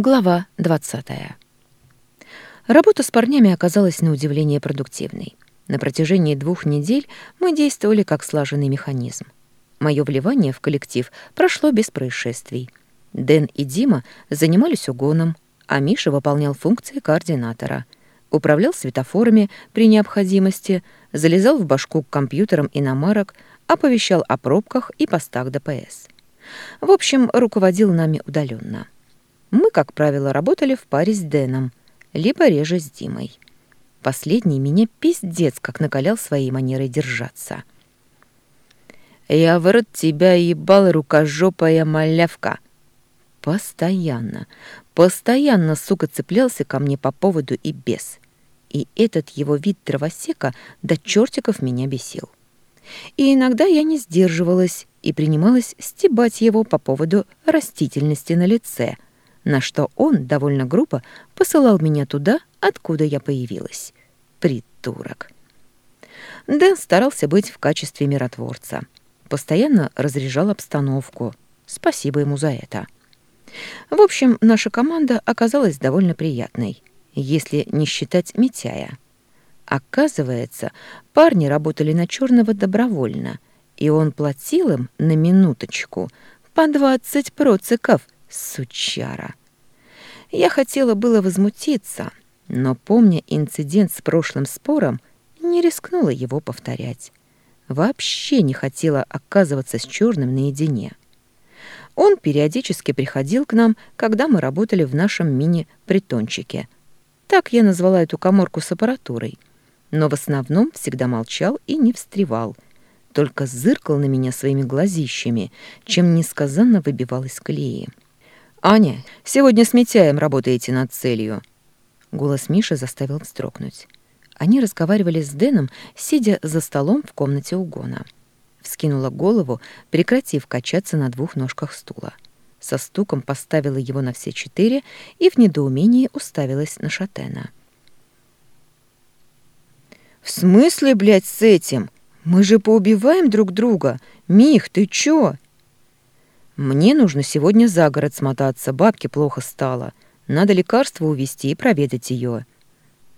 Глава 20. Работа с парнями оказалась на удивление продуктивной. На протяжении двух недель мы действовали как слаженный механизм. Мое вливание в коллектив прошло без происшествий. Дэн и Дима занимались угоном, а Миша выполнял функции координатора. Управлял светофорами при необходимости, залезал в башку к компьютерам иномарок, оповещал о пробках и постах ДПС. В общем, руководил нами удаленно. Мы, как правило, работали в паре с Дэном, либо реже с Димой. Последний меня пиздец как накалял своей манерой держаться. «Я в рот тебя ебал, рукожопая малявка!» Постоянно, постоянно, сука, цеплялся ко мне по поводу и без. И этот его вид дровосека до чертиков меня бесил. И иногда я не сдерживалась и принималась стебать его по поводу растительности на лице — на что он довольно грубо посылал меня туда, откуда я появилась. Придурок. Дэн старался быть в качестве миротворца. Постоянно разряжал обстановку. Спасибо ему за это. В общем, наша команда оказалась довольно приятной, если не считать Митяя. Оказывается, парни работали на черного добровольно, и он платил им на минуточку по двадцать проциков, сучара. Я хотела было возмутиться, но, помня инцидент с прошлым спором, не рискнула его повторять. Вообще не хотела оказываться с черным наедине. Он периодически приходил к нам, когда мы работали в нашем мини-притончике. Так я назвала эту коморку с аппаратурой. Но в основном всегда молчал и не встревал. Только зыркал на меня своими глазищами, чем несказанно выбивал из. «Аня, сегодня с Митяем работаете над целью». Голос Миши заставил вздрогнуть. Они разговаривали с Дэном, сидя за столом в комнате угона. Вскинула голову, прекратив качаться на двух ножках стула. Со стуком поставила его на все четыре и в недоумении уставилась на Шатена. «В смысле, блядь, с этим? Мы же поубиваем друг друга. Мих, ты чё?» Мне нужно сегодня за город смотаться, бабке плохо стало. Надо лекарство увезти и проведать ее.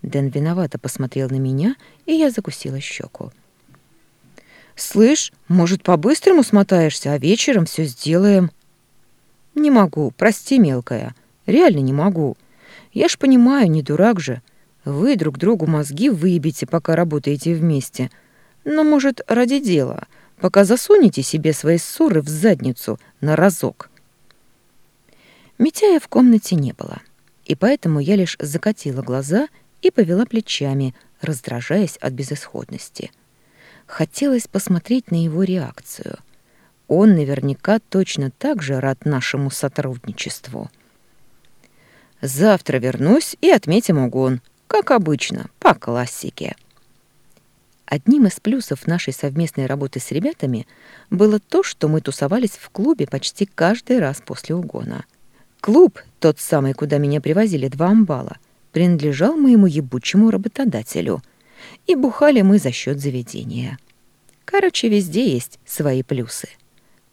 Дэн виновато посмотрел на меня, и я закусила щеку. «Слышь, может, по-быстрому смотаешься, а вечером все сделаем?» «Не могу, прости, мелкая. Реально не могу. Я ж понимаю, не дурак же. Вы друг другу мозги выебите, пока работаете вместе. Но, может, ради дела пока засунете себе свои ссоры в задницу на разок. Митяя в комнате не было, и поэтому я лишь закатила глаза и повела плечами, раздражаясь от безысходности. Хотелось посмотреть на его реакцию. Он наверняка точно так же рад нашему сотрудничеству. «Завтра вернусь и отметим угон, как обычно, по классике». Одним из плюсов нашей совместной работы с ребятами было то, что мы тусовались в клубе почти каждый раз после угона. Клуб, тот самый, куда меня привозили два амбала, принадлежал моему ебучему работодателю, и бухали мы за счет заведения. Короче, везде есть свои плюсы.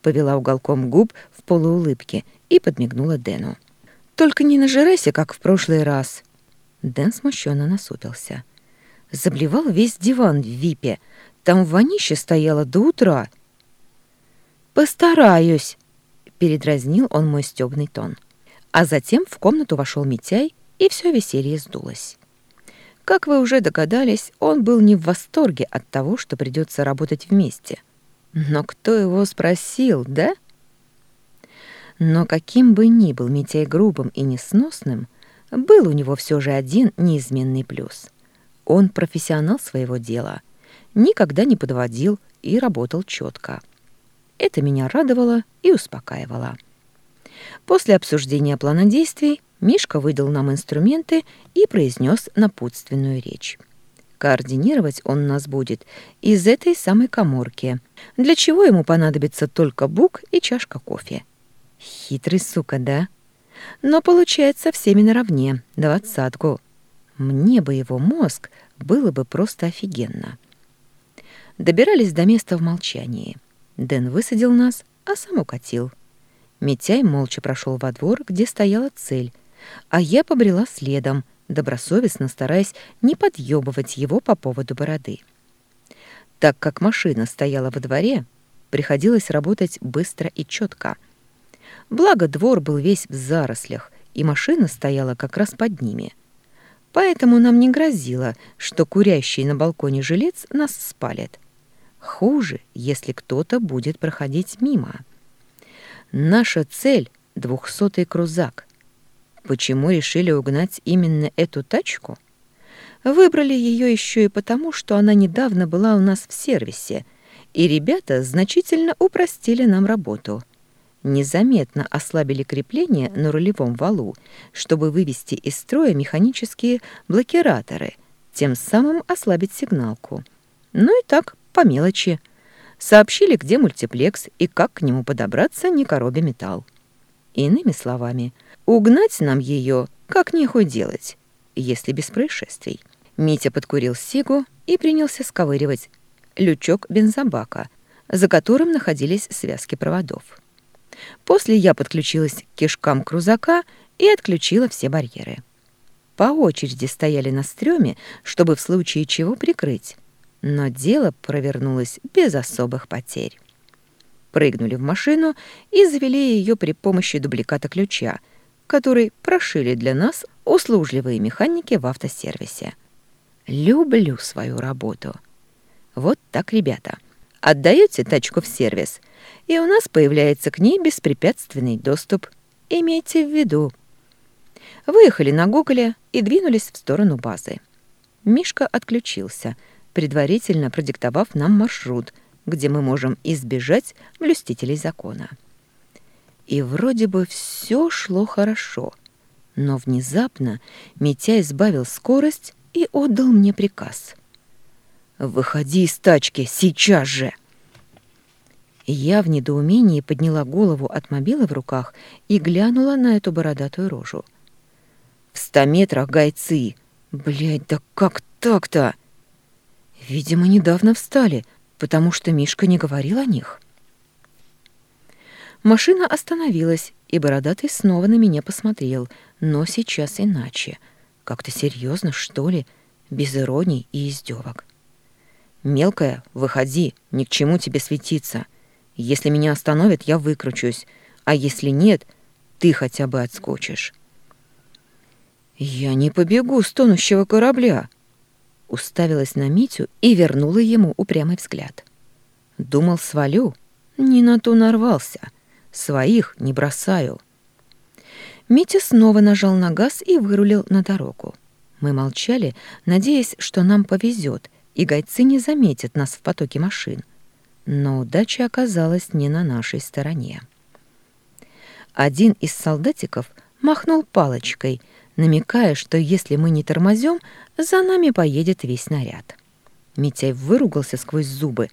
Повела уголком губ в полуулыбке и подмигнула Дэну. «Только не нажирайся, как в прошлый раз». Дэн смущенно насупился. — Заблевал весь диван в випе. Там вонище стояло до утра. «Постараюсь», — передразнил он мой стёбный тон. А затем в комнату вошел Митяй, и все веселье сдулось. Как вы уже догадались, он был не в восторге от того, что придется работать вместе. Но кто его спросил, да? Но каким бы ни был Митяй грубым и несносным, был у него все же один неизменный плюс — он профессионал своего дела, никогда не подводил и работал четко. Это меня радовало и успокаивало. После обсуждения плана действий Мишка выдал нам инструменты и произнес напутственную речь. Координировать он нас будет из этой самой коморки, для чего ему понадобится только бук и чашка кофе. Хитрый сука, да? Но получается всеми наравне, двадцатку. Мне бы его мозг, было бы просто офигенно. Добирались до места в молчании. Дэн высадил нас, а сам укатил. Митяй молча прошел во двор, где стояла цель, а я побрела следом, добросовестно стараясь не подъебывать его по поводу бороды. Так как машина стояла во дворе, приходилось работать быстро и четко. Благо двор был весь в зарослях, и машина стояла как раз под ними. Поэтому нам не грозило, что курящий на балконе жилец нас спалит. Хуже, если кто-то будет проходить мимо. Наша цель — двухсотый крузак. Почему решили угнать именно эту тачку? Выбрали ее еще и потому, что она недавно была у нас в сервисе, и ребята значительно упростили нам работу. Незаметно ослабили крепление на рулевом валу, чтобы вывести из строя механические блокираторы, тем самым ослабить сигналку. Ну и так, по мелочи. Сообщили, где мультиплекс и как к нему подобраться, не коробя металл. Иными словами, угнать нам ее как нехуй делать, если без происшествий. Митя подкурил сигу и принялся сковыривать лючок бензобака, за которым находились связки проводов. После я подключилась к кишкам крузака и отключила все барьеры. По очереди стояли на стреме, чтобы в случае чего прикрыть, но дело провернулось без особых потерь прыгнули в машину и завели ее при помощи дубликата ключа, который прошили для нас услужливые механики в автосервисе. Люблю свою работу. Вот так, ребята. Отдаете тачку в сервис, и у нас появляется к ней беспрепятственный доступ. Имейте в виду. Выехали на Гоголе и двинулись в сторону базы. Мишка отключился, предварительно продиктовав нам маршрут — где мы можем избежать блюстителей закона. И вроде бы все шло хорошо, но внезапно Митя избавил скорость и отдал мне приказ. «Выходи из тачки, сейчас же!» Я в недоумении подняла голову от мобила в руках и глянула на эту бородатую рожу. «В ста метрах гайцы! Блядь, да как так-то?» «Видимо, недавно встали», потому что Мишка не говорил о них. Машина остановилась, и Бородатый снова на меня посмотрел, но сейчас иначе. Как-то серьезно, что ли, без ироний и издевок. «Мелкая, выходи, ни к чему тебе светиться. Если меня остановят, я выкручусь, а если нет, ты хотя бы отскочишь». «Я не побегу с тонущего корабля», уставилась на Митю и вернула ему упрямый взгляд. Думал, свалю. Не на то нарвался. Своих не бросаю. Митя снова нажал на газ и вырулил на дорогу. Мы молчали, надеясь, что нам повезет, и гайцы не заметят нас в потоке машин. Но удача оказалась не на нашей стороне. Один из солдатиков махнул палочкой — намекая, что если мы не тормозем, за нами поедет весь наряд. Митяй выругался сквозь зубы,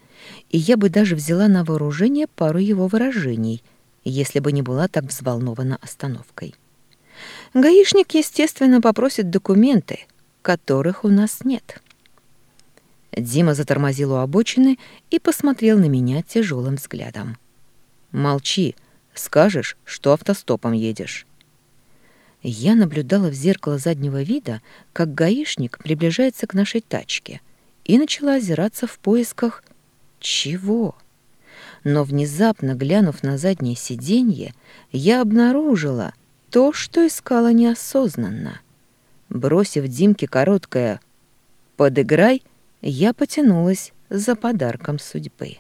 и я бы даже взяла на вооружение пару его выражений, если бы не была так взволнована остановкой. Гаишник, естественно, попросит документы, которых у нас нет. Дима затормозил у обочины и посмотрел на меня тяжелым взглядом. «Молчи, скажешь, что автостопом едешь». Я наблюдала в зеркало заднего вида, как гаишник приближается к нашей тачке, и начала озираться в поисках чего. Но внезапно, глянув на заднее сиденье, я обнаружила то, что искала неосознанно. Бросив Димке короткое «подыграй», я потянулась за подарком судьбы.